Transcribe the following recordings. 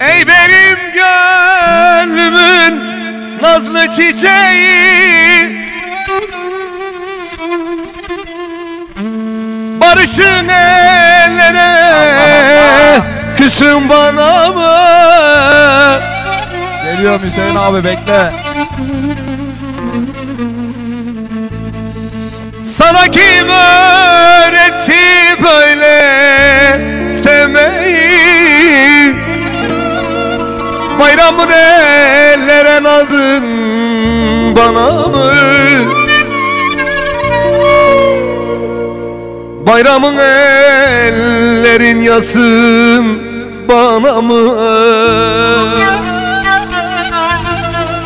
Ey benim gönlümün nazlı çiçeği Barışın ellere Küsün bana mı Geliyorum Hüseyin abi bekle. Sana kim öğretti ellere nazın bana mı? Bayramın ellerin yasın bana mı?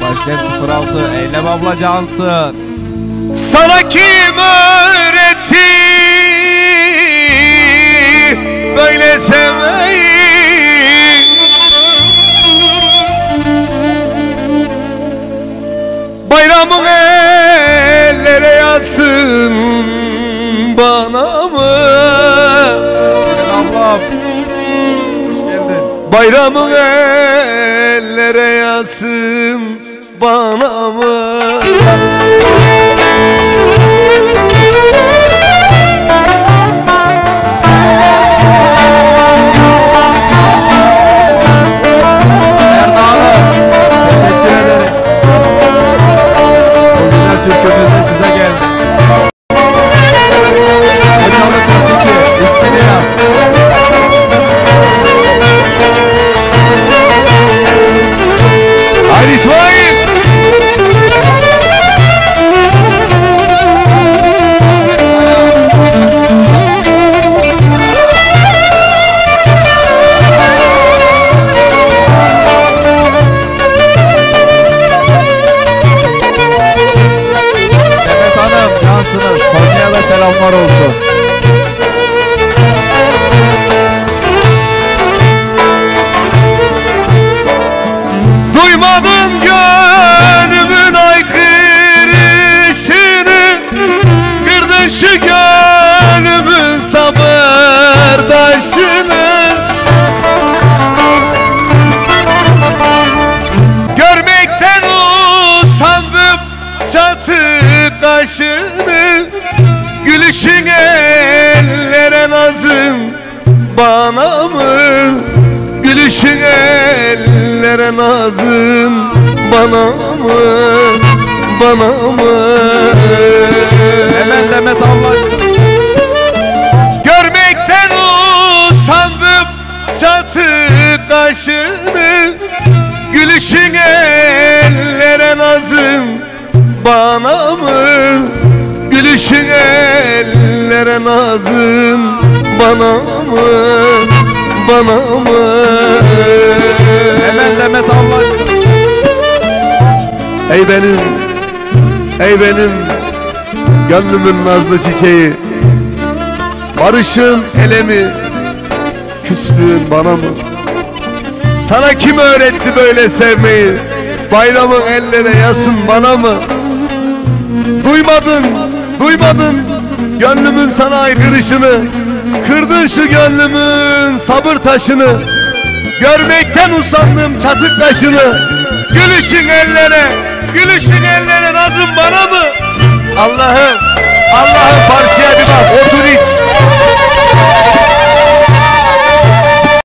Başkent 06 Eylem abla cansın. Sana kim öğretti Bayramın ellere yazsın bana mı Selamlar olsun. Duymadım gönlümün aykırışını Kırdın şu gönlümün sabır taşını Görmekten usandım çatı kaşını Gülüşün ellere nazım bana mı? Gülüşün ellere nazım bana mı? Bana mı? Hemen Demet abla. Görmekten usandım çatı kaşını Gülüşün ellere nazım bana mı? Gülüşün ellere nazım bana mı? Bana mı? Hemen Demet abla. Ey benim, ey benim gönlümün nazlı çiçeği Barışın elemi, küslüğün bana mı? Sana kim öğretti böyle sevmeyi? Bayramın ellere yasın bana mı? Duymadın, duymadın gönlümün sana aykırışını Kırdın şu gönlümün sabır taşını Görmekten usandım çatık taşını Gülüşün ellere, gülüşün ellere nazım bana mı? Allah'ım, Allah'ım parçaya bir bak otur